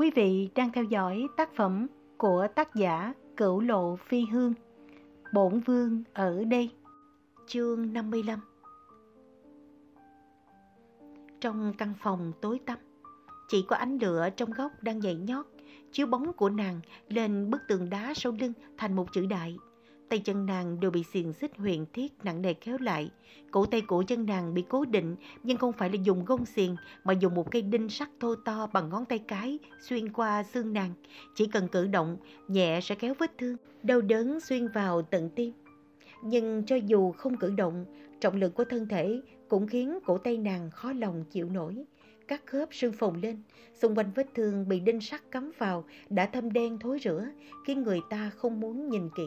Quý vị đang theo dõi tác phẩm của tác giả Cửu Lộ Phi Hương. Bổn Vương ở đây. Chương 55 Trong căn phòng tối tăm, chỉ có ánh lửa trong góc đang nhảy nhót, chiếu bóng của nàng lên bức tường đá sau lưng thành một chữ đại. Tay chân nàng đều bị xiềng xích huyền thiết nặng nề kéo lại. Cổ tay cổ chân nàng bị cố định nhưng không phải là dùng gông xiềng mà dùng một cây đinh sắt thô to bằng ngón tay cái xuyên qua xương nàng. Chỉ cần cử động, nhẹ sẽ kéo vết thương, đau đớn xuyên vào tận tim. Nhưng cho dù không cử động, trọng lượng của thân thể cũng khiến cổ tay nàng khó lòng chịu nổi. Các khớp sưng phồng lên, xung quanh vết thương bị đinh sắt cắm vào đã thâm đen thối rữa, khiến người ta không muốn nhìn kỹ.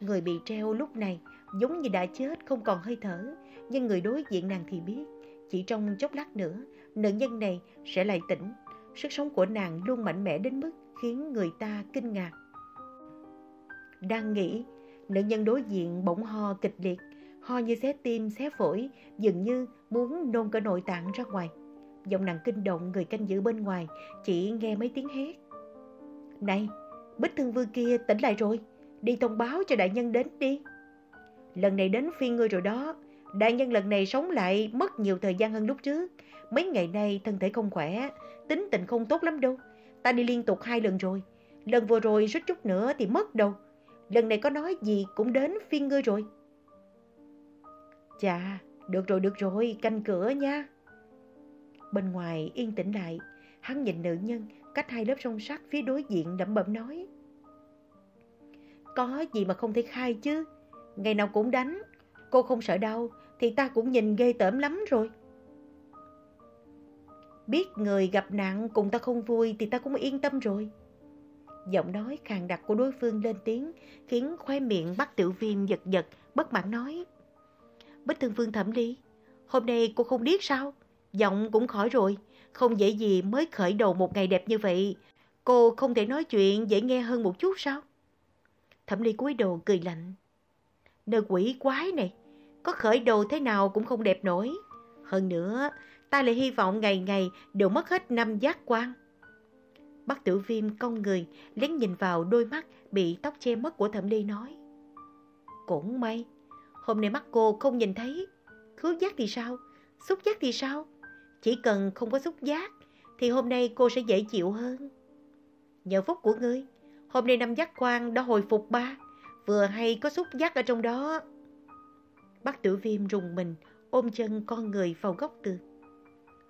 Người bị treo lúc này giống như đã chết không còn hơi thở, nhưng người đối diện nàng thì biết, chỉ trong chốc lát nữa, nữ nhân này sẽ lại tỉnh. Sức sống của nàng luôn mạnh mẽ đến mức khiến người ta kinh ngạc. Đang nghĩ, nữ nhân đối diện bỗng ho kịch liệt, ho như xé tim, xé phổi, dường như muốn nôn cả nội tạng ra ngoài. Giọng nàng kinh động người canh giữ bên ngoài, chỉ nghe mấy tiếng hét. Này, bích thương vương kia tỉnh lại rồi đi thông báo cho đại nhân đến đi. Lần này đến phiên ngươi rồi đó, đại nhân lần này sống lại mất nhiều thời gian hơn lúc trước. Mấy ngày nay thân thể không khỏe, tính tình không tốt lắm đâu. Ta đi liên tục hai lần rồi, lần vừa rồi suýt chút nữa thì mất đâu. Lần này có nói gì cũng đến phiên ngươi rồi. Chà, được rồi được rồi, canh cửa nha. Bên ngoài yên tĩnh lại, hắn nhìn nữ nhân cách hai lớp song sắt phía đối diện lẩm bẩm nói. Có gì mà không thể khai chứ. Ngày nào cũng đánh. Cô không sợ đau thì ta cũng nhìn ghê tởm lắm rồi. Biết người gặp nạn cùng ta không vui thì ta cũng yên tâm rồi. Giọng nói khàn đặc của đối phương lên tiếng khiến khoe miệng bắt tiểu viêm giật giật, bất mãn nói. Bích thương vương thẩm đi, hôm nay cô không biết sao? Giọng cũng khỏi rồi, không dễ gì mới khởi đầu một ngày đẹp như vậy. Cô không thể nói chuyện dễ nghe hơn một chút sao? Thẩm Ly cúi đầu cười lạnh. Nơi quỷ quái này, có khởi đồ thế nào cũng không đẹp nổi. Hơn nữa, ta lại hy vọng ngày ngày đều mất hết năm giác quan. Bác tử viêm cong người, lén nhìn vào đôi mắt bị tóc che mất của Thẩm Ly nói. Cũng may, hôm nay mắt cô không nhìn thấy. Khứu giác thì sao? Xúc giác thì sao? Chỉ cần không có xúc giác, thì hôm nay cô sẽ dễ chịu hơn. Nhờ phúc của ngươi, Hôm nay năm giác quan đã hồi phục ba, vừa hay có xúc giác ở trong đó. Bác tử viêm rùng mình, ôm chân con người vào góc tường.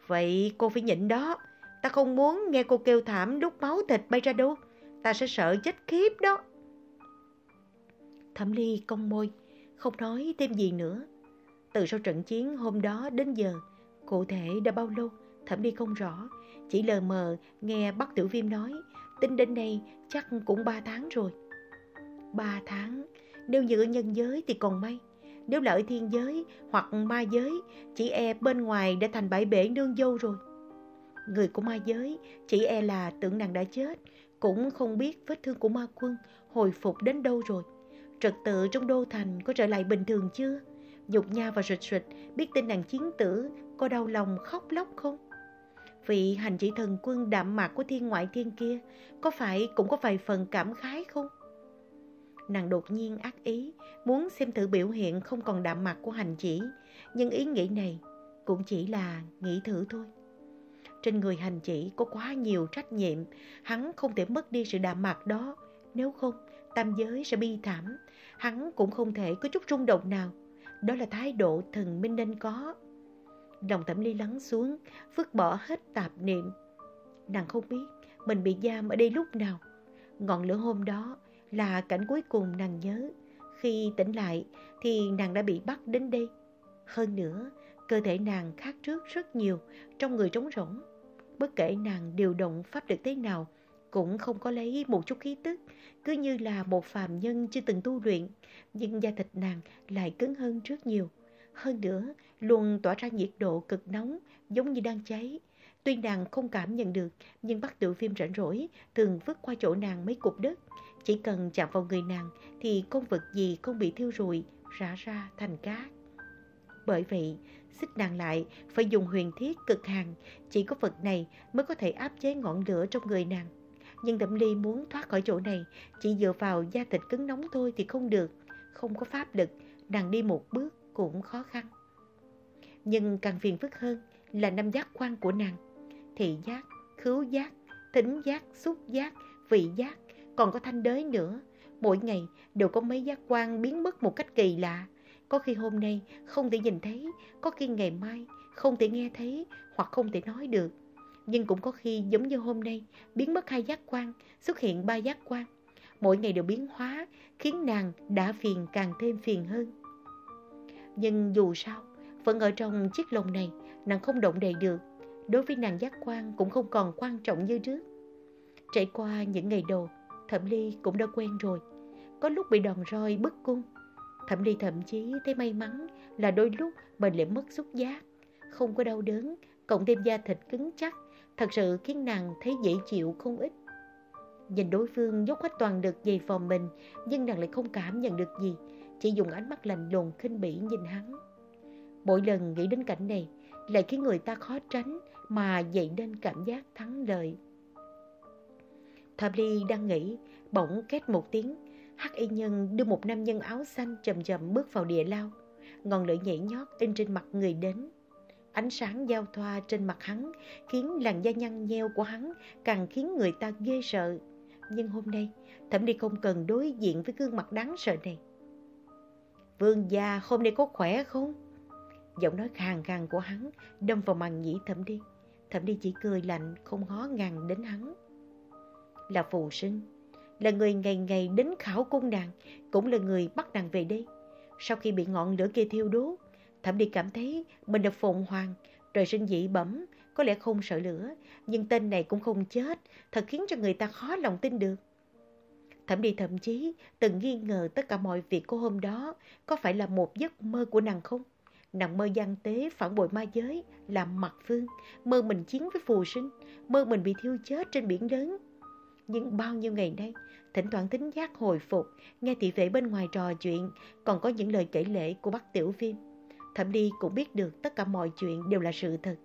Vậy cô phải nhịn đó, ta không muốn nghe cô kêu thảm đút máu thịt bay ra đâu, ta sẽ sợ chết khiếp đó. Thẩm Ly cong môi, không nói thêm gì nữa. Từ sau trận chiến hôm đó đến giờ, cụ thể đã bao lâu, Thẩm Ly không rõ, chỉ lờ mờ nghe bác tử viêm nói Tính đến đây chắc cũng 3 tháng rồi. 3 tháng, nếu như ở nhân giới thì còn may. Nếu là ở thiên giới hoặc ma giới, chỉ e bên ngoài đã thành bãi bể nương dâu rồi. Người của ma giới chỉ e là tưởng nàng đã chết, cũng không biết vết thương của ma quân hồi phục đến đâu rồi. Trật tự trong đô thành có trở lại bình thường chưa? Dục nha và rịch rịch biết tin nàng chiến tử có đau lòng khóc lóc không? Vị hành chỉ thần quân đạm mạc của thiên ngoại thiên kia có phải cũng có vài phần cảm khái không? Nàng đột nhiên ác ý, muốn xem thử biểu hiện không còn đạm mạc của hành chỉ, nhưng ý nghĩ này cũng chỉ là nghĩ thử thôi. Trên người hành chỉ có quá nhiều trách nhiệm, hắn không thể mất đi sự đạm mạc đó, nếu không tam giới sẽ bi thảm, hắn cũng không thể có chút rung động nào. Đó là thái độ thần minh nên có. Lòng thẩm ly lắng xuống, vứt bỏ hết tạp niệm. Nàng không biết mình bị giam ở đây lúc nào. Ngọn lửa hôm đó là cảnh cuối cùng nàng nhớ. Khi tỉnh lại thì nàng đã bị bắt đến đây. Hơn nữa, cơ thể nàng khác trước rất nhiều, trong người trống rỗng. Bất kể nàng điều động pháp lực thế nào, cũng không có lấy một chút khí tức, cứ như là một phàm nhân chưa từng tu luyện, nhưng da thịt nàng lại cứng hơn rất nhiều. Hơn nữa, luôn tỏa ra nhiệt độ cực nóng, giống như đang cháy. Tuy nàng không cảm nhận được, nhưng bắt tự viêm rảnh rỗi, thường vứt qua chỗ nàng mấy cục đất. Chỉ cần chạm vào người nàng, thì công vật gì không bị thiêu rụi, rã ra thành cát. Bởi vậy, xích nàng lại, phải dùng huyền thiết cực hàn. Chỉ có vật này mới có thể áp chế ngọn lửa trong người nàng. Nhưng tẩm Ly muốn thoát khỏi chỗ này, chỉ dựa vào da thịt cứng nóng thôi thì không được. Không có pháp lực, nàng đi một bước cũng khó khăn. Nhưng càng phiền phức hơn là năm giác quan của nàng. Thị giác, khứu giác, thính giác, xúc giác, vị giác, còn có thanh đới nữa. Mỗi ngày đều có mấy giác quan biến mất một cách kỳ lạ. Có khi hôm nay không thể nhìn thấy, có khi ngày mai không thể nghe thấy hoặc không thể nói được. Nhưng cũng có khi giống như hôm nay, biến mất hai giác quan, xuất hiện ba giác quan. Mỗi ngày đều biến hóa, khiến nàng đã phiền càng thêm phiền hơn. Nhưng dù sao, vẫn ở trong chiếc lồng này, nàng không động đậy được. Đối với nàng giác quan cũng không còn quan trọng như trước. Trải qua những ngày đầu, Thẩm Ly cũng đã quen rồi. Có lúc bị đòn roi bức cung. Thẩm Ly thậm chí thấy may mắn là đôi lúc mình lại mất xúc giác. Không có đau đớn, cộng thêm da thịt cứng chắc, thật sự khiến nàng thấy dễ chịu không ít. Nhìn đối phương dốc hết toàn lực về phòng mình, nhưng nàng lại không cảm nhận được gì, chỉ dùng ánh mắt lạnh lùng khinh bỉ nhìn hắn. Mỗi lần nghĩ đến cảnh này, lại khiến người ta khó tránh mà dậy nên cảm giác thắng lợi. Thập Ly đang nghĩ, bỗng két một tiếng, hắc y nhân đưa một nam nhân áo xanh chậm chậm bước vào địa lao. Ngọn lửa nhảy nhót in trên mặt người đến. Ánh sáng giao thoa trên mặt hắn khiến làn da nhăn nheo của hắn càng khiến người ta ghê sợ. Nhưng hôm nay, Thẩm Ly không cần đối diện với gương mặt đáng sợ này. Vương gia hôm nay có khỏe không? Giọng nói khàn khàn của hắn đâm vào màn nhĩ Thẩm đi Thẩm đi chỉ cười lạnh không ngó ngàng đến hắn. Là phù sinh, là người ngày ngày đến khảo cung nàng, cũng là người bắt nàng về đây. Sau khi bị ngọn lửa kia thiêu đốt, Thẩm đi cảm thấy mình là phồn hoàng, trời sinh dị bẩm, có lẽ không sợ lửa, nhưng tên này cũng không chết, thật khiến cho người ta khó lòng tin được. Thẩm đi thậm chí từng nghi ngờ tất cả mọi việc của hôm đó có phải là một giấc mơ của nàng không? Nàng mơ gian tế phản bội ma giới, làm mặt phương, mơ mình chiến với phù sinh, mơ mình bị thiêu chết trên biển lớn. Nhưng bao nhiêu ngày nay, thỉnh thoảng tính giác hồi phục, nghe thị vệ bên ngoài trò chuyện, còn có những lời kể lễ của bác tiểu phim. Thẩm đi cũng biết được tất cả mọi chuyện đều là sự thật.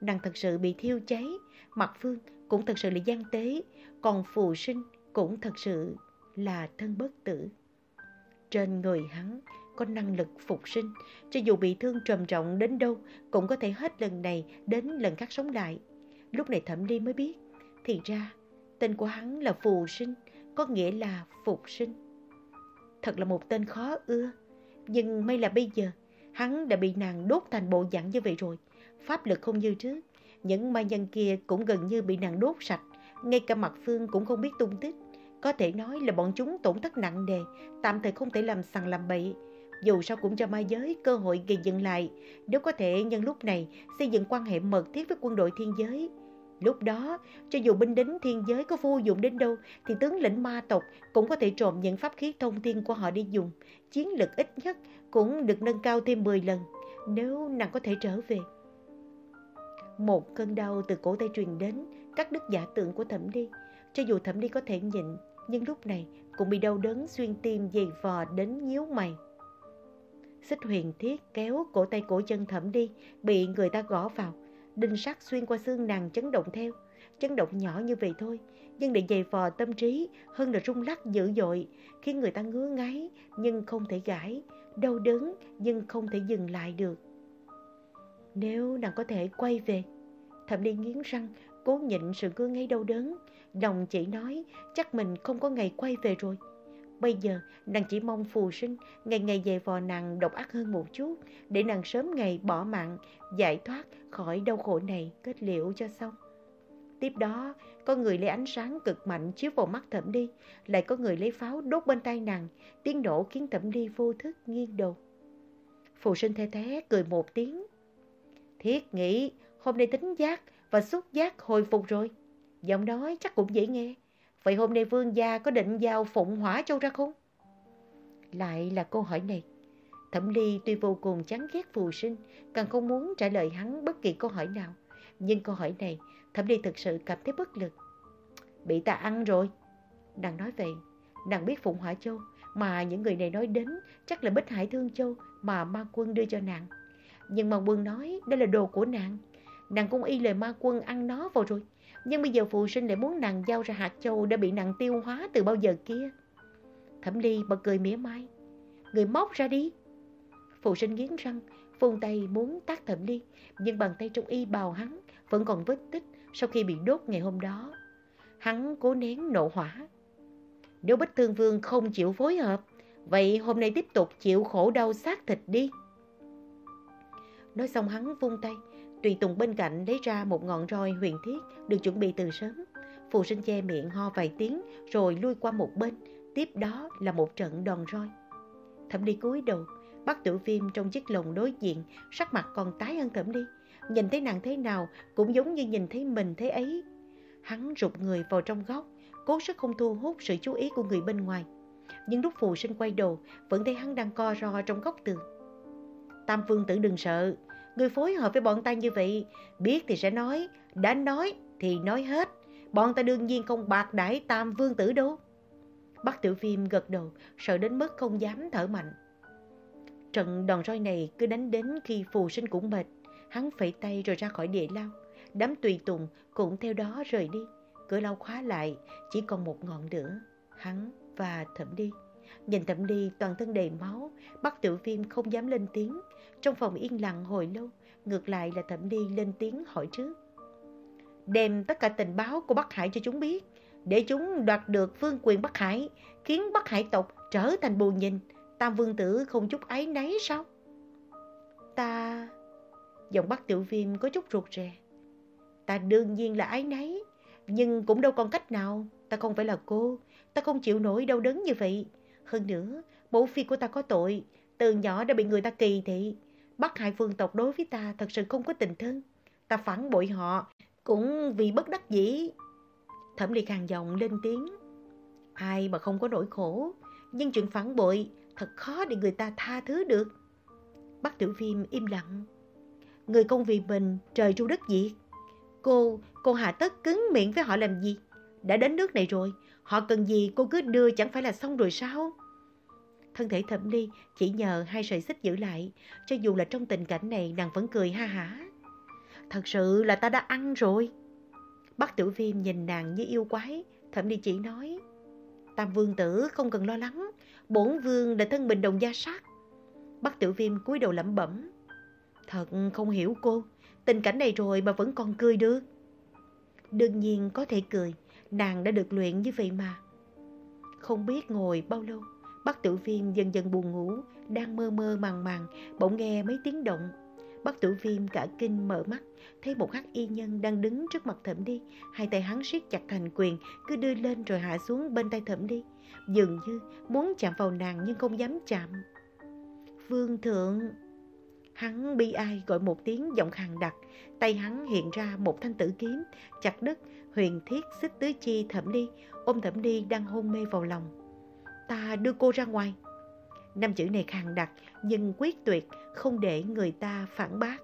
Nàng thật sự bị thiêu cháy, mặt phương cũng thật sự là gian tế, còn phù sinh cũng thật sự là thân bất tử. Trên người hắn có năng lực phục sinh, cho dù bị thương trầm trọng đến đâu cũng có thể hết lần này đến lần khác sống lại. Lúc này Thẩm Ly mới biết, thì ra tên của hắn là phù sinh, có nghĩa là phục sinh. Thật là một tên khó ưa, nhưng may là bây giờ hắn đã bị nàng đốt thành bộ dạng như vậy rồi. Pháp lực không như trước, những ma nhân kia cũng gần như bị nàng đốt sạch, ngay cả mặt phương cũng không biết tung tích. Có thể nói là bọn chúng tổn thất nặng nề, tạm thời không thể làm sằng làm bậy. Dù sao cũng cho ma giới cơ hội gây dựng lại, nếu có thể nhân lúc này xây dựng quan hệ mật thiết với quân đội thiên giới. Lúc đó, cho dù binh lính thiên giới có vô dụng đến đâu, thì tướng lĩnh ma tộc cũng có thể trộm những pháp khí thông thiên của họ đi dùng. Chiến lực ít nhất cũng được nâng cao thêm 10 lần, nếu nàng có thể trở về. Một cơn đau từ cổ tay truyền đến, cắt đứt giả tượng của thẩm đi. Cho dù thẩm đi có thể nhịn, nhưng lúc này cũng bị đau đớn xuyên tim dày vò đến nhíu mày. Xích huyền thiết kéo cổ tay cổ chân thẩm đi, bị người ta gõ vào. Đinh sắt xuyên qua xương nàng chấn động theo. Chấn động nhỏ như vậy thôi, nhưng để dày vò tâm trí hơn là rung lắc dữ dội, khiến người ta ngứa ngáy nhưng không thể gãi, đau đớn nhưng không thể dừng lại được. Nếu nàng có thể quay về, thẩm đi nghiến răng, cố nhịn sự cương ngay đau đớn, lòng chỉ nói chắc mình không có ngày quay về rồi. Bây giờ nàng chỉ mong phù sinh ngày ngày về vò nàng độc ác hơn một chút để nàng sớm ngày bỏ mạng, giải thoát khỏi đau khổ này kết liễu cho xong. Tiếp đó, có người lấy ánh sáng cực mạnh chiếu vào mắt thẩm đi, lại có người lấy pháo đốt bên tay nàng, tiếng nổ khiến thẩm đi vô thức nghiêng đầu. Phù sinh the thế cười một tiếng. Thiết nghĩ hôm nay tính giác và xúc giác hồi phục rồi. Giọng nói chắc cũng dễ nghe. Vậy hôm nay vương gia có định giao phụng hỏa châu ra không? Lại là câu hỏi này. Thẩm Ly tuy vô cùng chán ghét phù sinh, càng không muốn trả lời hắn bất kỳ câu hỏi nào. Nhưng câu hỏi này, Thẩm Ly thực sự cảm thấy bất lực. Bị ta ăn rồi. Nàng nói vậy, nàng biết Phụng Hỏa Châu, mà những người này nói đến chắc là Bích Hải Thương Châu mà ma quân đưa cho nàng. Nhưng mà quân nói đây là đồ của nàng. Nàng cũng y lời ma quân ăn nó vào rồi. Nhưng bây giờ phụ sinh lại muốn nàng giao ra hạt châu đã bị nàng tiêu hóa từ bao giờ kia. Thẩm ly bật cười mỉa mai. Người móc ra đi. Phụ sinh nghiến răng, phun tay muốn tác thẩm ly. Nhưng bàn tay trong y bào hắn vẫn còn vết tích sau khi bị đốt ngày hôm đó. Hắn cố nén nộ hỏa. Nếu Bích Thương Vương không chịu phối hợp, vậy hôm nay tiếp tục chịu khổ đau xác thịt đi. Nói xong hắn vung tay, Tùy Tùng bên cạnh lấy ra một ngọn roi huyền thiết được chuẩn bị từ sớm. Phù sinh che miệng ho vài tiếng rồi lui qua một bên, tiếp đó là một trận đòn roi. Thẩm đi cúi đầu, bắt tiểu viêm trong chiếc lồng đối diện, sắc mặt còn tái hơn Thẩm đi. Nhìn thấy nàng thế nào cũng giống như nhìn thấy mình thế ấy. Hắn rụt người vào trong góc, cố sức không thu hút sự chú ý của người bên ngoài. Nhưng lúc phù sinh quay đầu, vẫn thấy hắn đang co ro trong góc tường. Tam Vương tử đừng sợ, người phối hợp với bọn ta như vậy, biết thì sẽ nói, đã nói thì nói hết. Bọn ta đương nhiên không bạc đãi Tam Vương tử đâu. Bác Tiểu Viêm gật đầu, sợ đến mức không dám thở mạnh. Trận đòn roi này cứ đánh đến khi phù sinh cũng mệt. Hắn phẩy tay rồi ra khỏi địa lao. Đám tùy tùng cũng theo đó rời đi. Cửa lao khóa lại, chỉ còn một ngọn lửa. Hắn và Thẩm Đi. Nhìn Thẩm Đi toàn thân đầy máu, bác Tiểu Viêm không dám lên tiếng. Trong phòng yên lặng hồi lâu, ngược lại là Thẩm Đi lên tiếng hỏi trước. Đem tất cả tình báo của Bắc Hải cho chúng biết, để chúng đoạt được phương quyền Bắc Hải, khiến Bắc Hải tộc trở thành bù nhìn. Tam Vương Tử không chút ái náy sao? Ta... Giọng bác Tiểu Viêm có chút ruột rè. Ta đương nhiên là ái náy, nhưng cũng đâu còn cách nào. Ta không phải là cô, ta không chịu nổi đau đớn như vậy. Hơn nữa, bố phi của ta có tội, từ nhỏ đã bị người ta kỳ thị. Bắc hại vương tộc đối với ta thật sự không có tình thân. Ta phản bội họ, cũng vì bất đắc dĩ. Thẩm Ly hàng giọng lên tiếng. Ai mà không có nỗi khổ, nhưng chuyện phản bội thật khó để người ta tha thứ được. Bắc Tiểu Viêm im lặng. Người công vì mình, trời tru đất diệt. Cô, cô hạ tất cứng miệng với họ làm gì? Đã đến nước này rồi, họ cần gì cô cứ đưa chẳng phải là xong rồi sao? Thân thể thẩm ly chỉ nhờ hai sợi xích giữ lại, cho dù là trong tình cảnh này nàng vẫn cười ha hả. Thật sự là ta đã ăn rồi. Bắc tử viêm nhìn nàng như yêu quái, thẩm ly chỉ nói. Tam vương tử không cần lo lắng, bổn vương là thân bình đồng gia sát. Bắc tử viêm cúi đầu lẩm bẩm. Thật không hiểu cô, tình cảnh này rồi mà vẫn còn cười được. Đương nhiên có thể cười, nàng đã được luyện như vậy mà. Không biết ngồi bao lâu, bác tử viêm dần dần buồn ngủ, đang mơ mơ màng màng, bỗng nghe mấy tiếng động. Bác tử viêm cả kinh mở mắt, thấy một hắc y nhân đang đứng trước mặt thẩm đi. Hai tay hắn siết chặt thành quyền, cứ đưa lên rồi hạ xuống bên tay thẩm đi. Dường như muốn chạm vào nàng nhưng không dám chạm. Vương thượng... Hắn bi ai gọi một tiếng giọng khàn đặc, tay hắn hiện ra một thanh tử kiếm, chặt đứt, huyền thiết xích tứ chi thẩm đi, ôm thẩm đi đang hôn mê vào lòng. Ta đưa cô ra ngoài. Năm chữ này khàn đặc nhưng quyết tuyệt, không để người ta phản bác.